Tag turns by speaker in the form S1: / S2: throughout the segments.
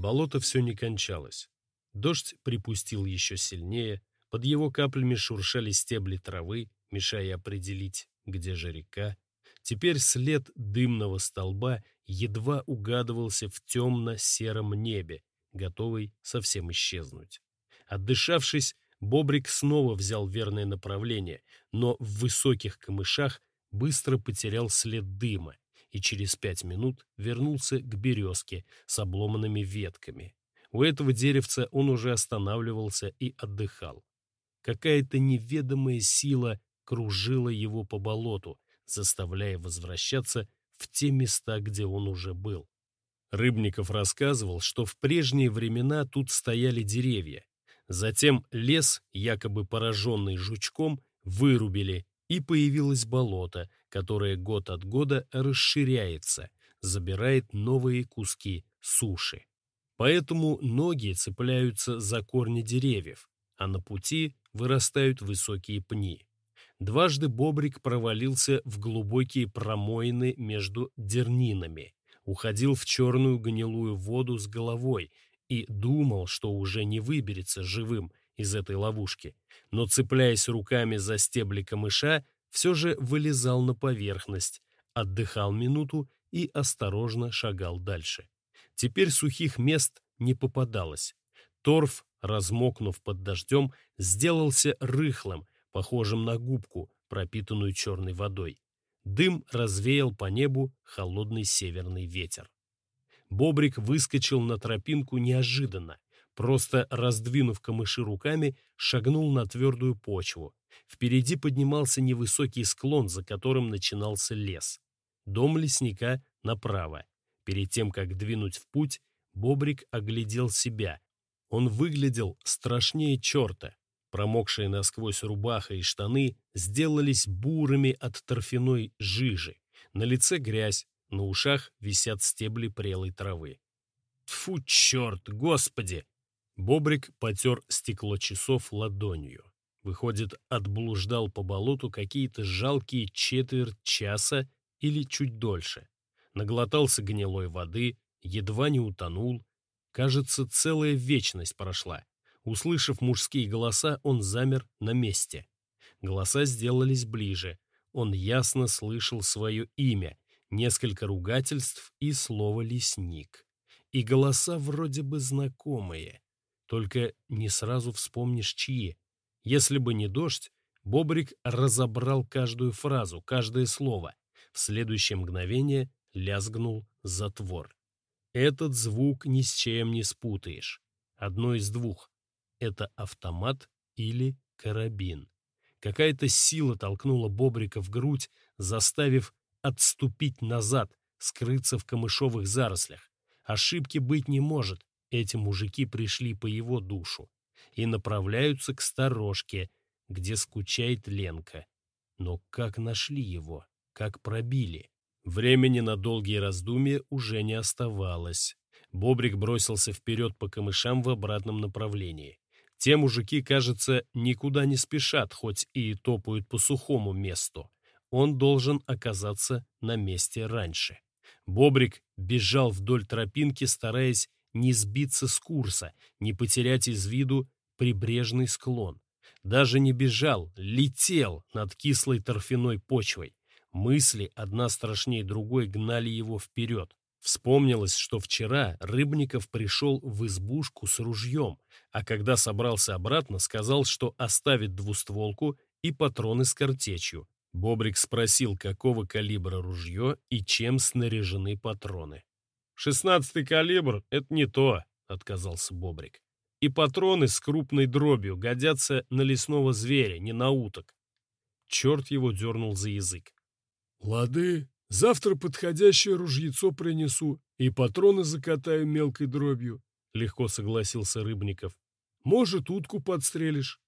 S1: Болото все не кончалось. Дождь припустил еще сильнее, под его каплями шуршали стебли травы, мешая определить, где же река. Теперь след дымного столба едва угадывался в темно-сером небе, готовый совсем исчезнуть. Отдышавшись, Бобрик снова взял верное направление, но в высоких камышах быстро потерял след дыма и через пять минут вернулся к березке с обломанными ветками. У этого деревца он уже останавливался и отдыхал. Какая-то неведомая сила кружила его по болоту, заставляя возвращаться в те места, где он уже был. Рыбников рассказывал, что в прежние времена тут стояли деревья. Затем лес, якобы пораженный жучком, вырубили, и появилось болото, которое год от года расширяется, забирает новые куски суши. Поэтому ноги цепляются за корни деревьев, а на пути вырастают высокие пни. Дважды бобрик провалился в глубокие промоины между дернинами, уходил в черную гнилую воду с головой и думал, что уже не выберется живым из этой ловушки, но, цепляясь руками за стебли камыша, все же вылезал на поверхность, отдыхал минуту и осторожно шагал дальше. Теперь сухих мест не попадалось. Торф, размокнув под дождем, сделался рыхлым, похожим на губку, пропитанную черной водой. Дым развеял по небу холодный северный ветер. Бобрик выскочил на тропинку неожиданно, просто раздвинув камыши руками, шагнул на твердую почву. Впереди поднимался невысокий склон, за которым начинался лес. Дом лесника направо. Перед тем, как двинуть в путь, Бобрик оглядел себя. Он выглядел страшнее черта. Промокшие насквозь рубаха и штаны сделались бурыми от торфяной жижи. На лице грязь, на ушах висят стебли прелой травы. Фу, черт, господи! Бобрик потер стекло часов ладонью. Выходит, отблуждал по болоту какие-то жалкие четверть часа или чуть дольше. Наглотался гнилой воды, едва не утонул. Кажется, целая вечность прошла. Услышав мужские голоса, он замер на месте. Голоса сделались ближе. Он ясно слышал свое имя, несколько ругательств и слово «лесник». И голоса вроде бы знакомые, только не сразу вспомнишь, чьи. Если бы не дождь, Бобрик разобрал каждую фразу, каждое слово. В следующее мгновение лязгнул затвор. Этот звук ни с чем не спутаешь. Одно из двух. Это автомат или карабин. Какая-то сила толкнула Бобрика в грудь, заставив отступить назад, скрыться в камышовых зарослях. Ошибки быть не может. Эти мужики пришли по его душу и направляются к сторожке, где скучает Ленка. Но как нашли его? Как пробили? Времени на долгие раздумья уже не оставалось. Бобрик бросился вперед по камышам в обратном направлении. Те мужики, кажется, никуда не спешат, хоть и топают по сухому месту. Он должен оказаться на месте раньше. Бобрик бежал вдоль тропинки, стараясь не сбиться с курса, не потерять из виду прибрежный склон. Даже не бежал, летел над кислой торфяной почвой. Мысли, одна страшнее другой, гнали его вперед. Вспомнилось, что вчера Рыбников пришел в избушку с ружьем, а когда собрался обратно, сказал, что оставит двустволку и патроны с картечью. Бобрик спросил, какого калибра ружье и чем снаряжены патроны. «Шестнадцатый калибр — это не то», — отказался Бобрик и патроны с крупной дробью годятся на лесного зверя, не на уток. Черт его дернул за язык. «Лады, завтра подходящее ружьецо принесу и патроны закатаю мелкой дробью», — легко согласился Рыбников. «Может, утку подстрелишь?»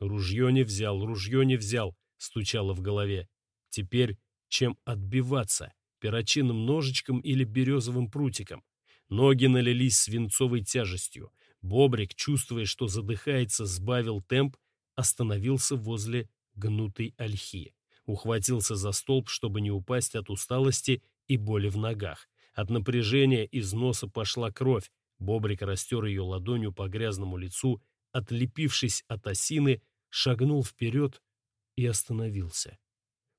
S1: «Ружье не взял, ружье не взял», — стучало в голове. «Теперь чем отбиваться? Перочинным ножичком или березовым прутиком?» Ноги налились свинцовой тяжестью. Бобрик, чувствуя, что задыхается, сбавил темп, остановился возле гнутой ольхи. Ухватился за столб, чтобы не упасть от усталости и боли в ногах. От напряжения из носа пошла кровь. Бобрик растер ее ладонью по грязному лицу, отлепившись от осины, шагнул вперед и остановился.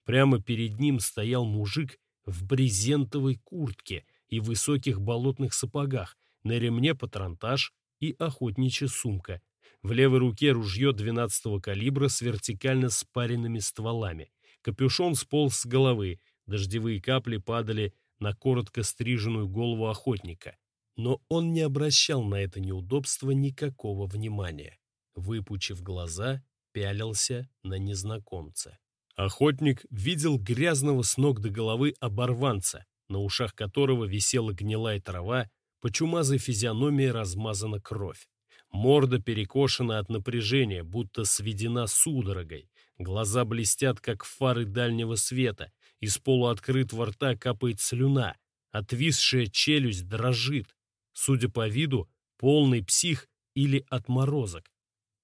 S1: Прямо перед ним стоял мужик в брезентовой куртке и высоких болотных сапогах, на ремне патронтаж и охотничья сумка. В левой руке ружье 12-го калибра с вертикально спаренными стволами. Капюшон сполз с головы, дождевые капли падали на коротко стриженную голову охотника. Но он не обращал на это неудобство никакого внимания. Выпучив глаза, пялился на незнакомца. Охотник видел грязного с ног до головы оборванца, на ушах которого висела гнилая трава, по чумазой физиономии размазана кровь. Морда перекошена от напряжения, будто сведена судорогой. Глаза блестят, как фары дальнего света. Из полуоткрытого рта капает слюна. Отвисшая челюсть дрожит. Судя по виду, полный псих или отморозок.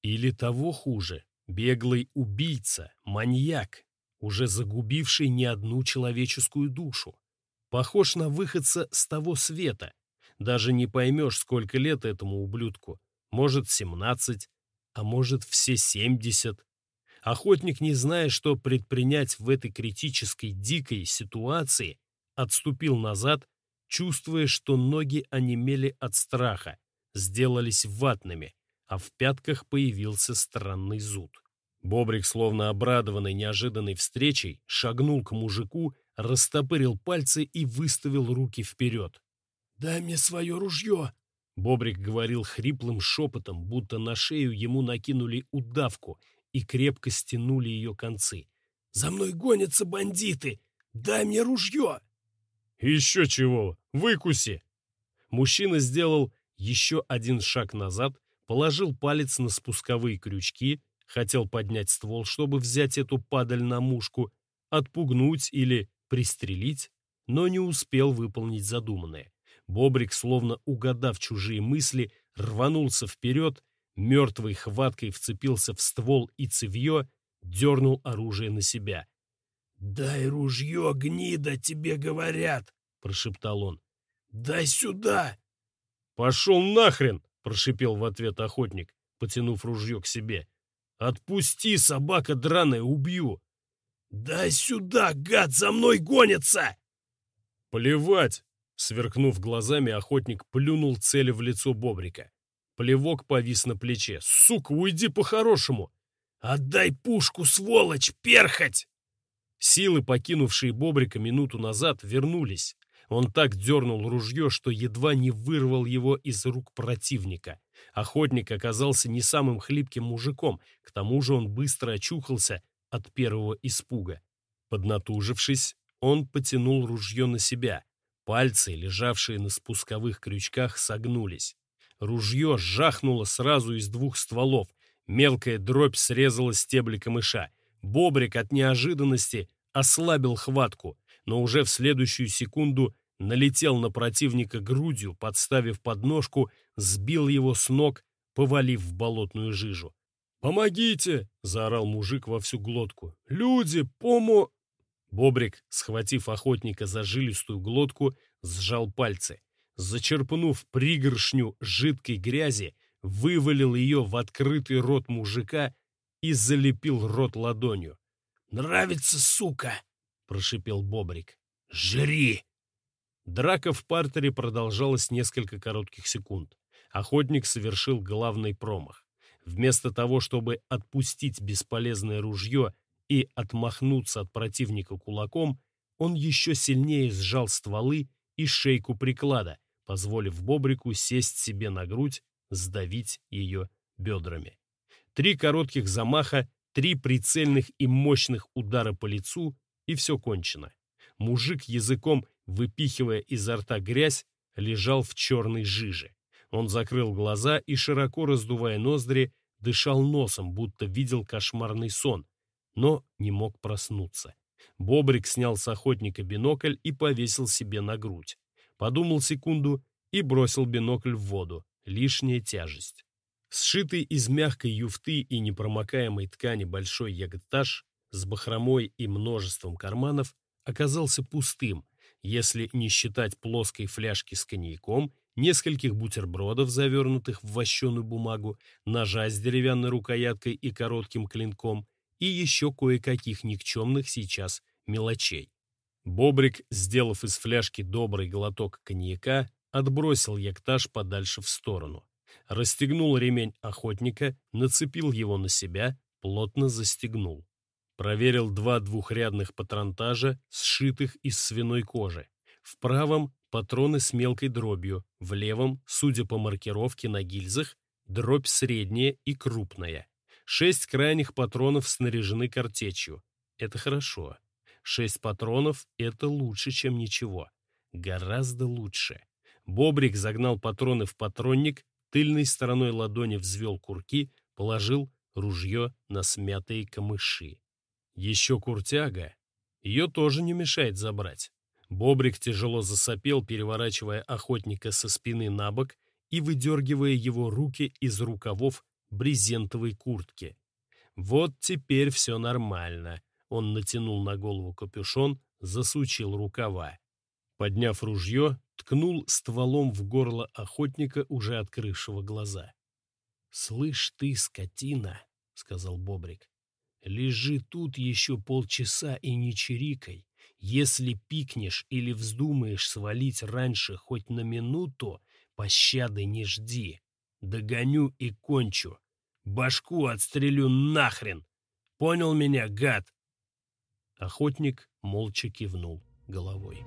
S1: Или того хуже, беглый убийца, маньяк, уже загубивший не одну человеческую душу. Похож на выходца с того света. Даже не поймешь, сколько лет этому ублюдку. Может, семнадцать, а может, все семьдесят. Охотник, не зная, что предпринять в этой критической, дикой ситуации, отступил назад, чувствуя, что ноги онемели от страха, сделались ватными, а в пятках появился странный зуд. Бобрик, словно обрадованный неожиданной встречей, шагнул к мужику, растопырил пальцы и выставил руки вперед. «Дай мне свое ружье!» Бобрик говорил хриплым шепотом, будто на шею ему накинули удавку и крепко стянули ее концы. «За мной гонятся бандиты! Дай мне ружье!» «Еще чего! Выкуси!» Мужчина сделал еще один шаг назад, положил палец на спусковые крючки, хотел поднять ствол, чтобы взять эту падаль на мушку, отпугнуть или пристрелить, но не успел выполнить задуманное. Бобрик, словно угадав чужие мысли, рванулся вперед, мертвой хваткой вцепился в ствол и цевье, дернул оружие на себя. «Дай ружье, гнида, тебе говорят!» — прошептал он. «Дай сюда!» «Пошел нахрен!» — прошипел в ответ охотник, потянув ружье к себе. «Отпусти, собака драная, убью!» «Дай сюда, гад, за мной гонится!» «Плевать!» — сверкнув глазами, охотник плюнул цели в лицо Бобрика. Плевок повис на плече. «Сука, уйди по-хорошему!» «Отдай пушку, сволочь, перхоть!» Силы, покинувшие Бобрика минуту назад, вернулись. Он так дернул ружье, что едва не вырвал его из рук противника. Охотник оказался не самым хлипким мужиком, к тому же он быстро очухался от первого испуга. Поднатужившись, он потянул ружье на себя. Пальцы, лежавшие на спусковых крючках, согнулись. Ружье жахнуло сразу из двух стволов. Мелкая дробь срезала стебли камыша. Бобрик от неожиданности ослабил хватку, но уже в следующую секунду налетел на противника грудью, подставив подножку, сбил его с ног, повалив в болотную жижу. «Помогите!» — заорал мужик во всю глотку. «Люди, помо...» Бобрик, схватив охотника за жилистую глотку, сжал пальцы. Зачерпнув пригоршню жидкой грязи, вывалил ее в открытый рот мужика и залепил рот ладонью. «Нравится, сука!» — прошипел Бобрик. «Жри!» Драка в партере продолжалась несколько коротких секунд. Охотник совершил главный промах. Вместо того, чтобы отпустить бесполезное ружье и отмахнуться от противника кулаком, он еще сильнее сжал стволы и шейку приклада, позволив Бобрику сесть себе на грудь, сдавить ее бедрами. Три коротких замаха, три прицельных и мощных удара по лицу, и все кончено. Мужик языком выпихивая изо рта грязь, лежал в черной жиже. Он закрыл глаза и, широко раздувая ноздри, дышал носом, будто видел кошмарный сон, но не мог проснуться. Бобрик снял с охотника бинокль и повесил себе на грудь. Подумал секунду и бросил бинокль в воду. Лишняя тяжесть. Сшитый из мягкой юфты и непромокаемой ткани большой ягодтаж с бахромой и множеством карманов оказался пустым, если не считать плоской фляжки с коньяком, нескольких бутербродов, завернутых в вощеную бумагу, ножа с деревянной рукояткой и коротким клинком, и еще кое-каких никчемных сейчас мелочей. Бобрик, сделав из фляжки добрый глоток коньяка, отбросил яктаж подальше в сторону. Расстегнул ремень охотника, нацепил его на себя, плотно застегнул. Проверил два двухрядных патронтажа, сшитых из свиной кожи. В правом — патроны с мелкой дробью, в левом, судя по маркировке на гильзах, дробь средняя и крупная. Шесть крайних патронов снаряжены картечью. Это хорошо. Шесть патронов — это лучше, чем ничего. Гораздо лучше. Бобрик загнал патроны в патронник, тыльной стороной ладони взвел курки, положил ружье на смятые камыши. Еще куртяга. Ее тоже не мешает забрать. Бобрик тяжело засопел, переворачивая охотника со спины на бок и выдергивая его руки из рукавов брезентовой куртки. Вот теперь все нормально. Он натянул на голову капюшон, засучил рукава. Подняв ружье, ткнул стволом в горло охотника, уже открывшего глаза. «Слышь ты, скотина!» — сказал Бобрик. Лежи тут еще полчаса и не чирикай. Если пикнешь или вздумаешь свалить раньше хоть на минуту, пощады не жди. Догоню и кончу. Башку отстрелю нахрен. Понял меня, гад?» Охотник молча кивнул головой.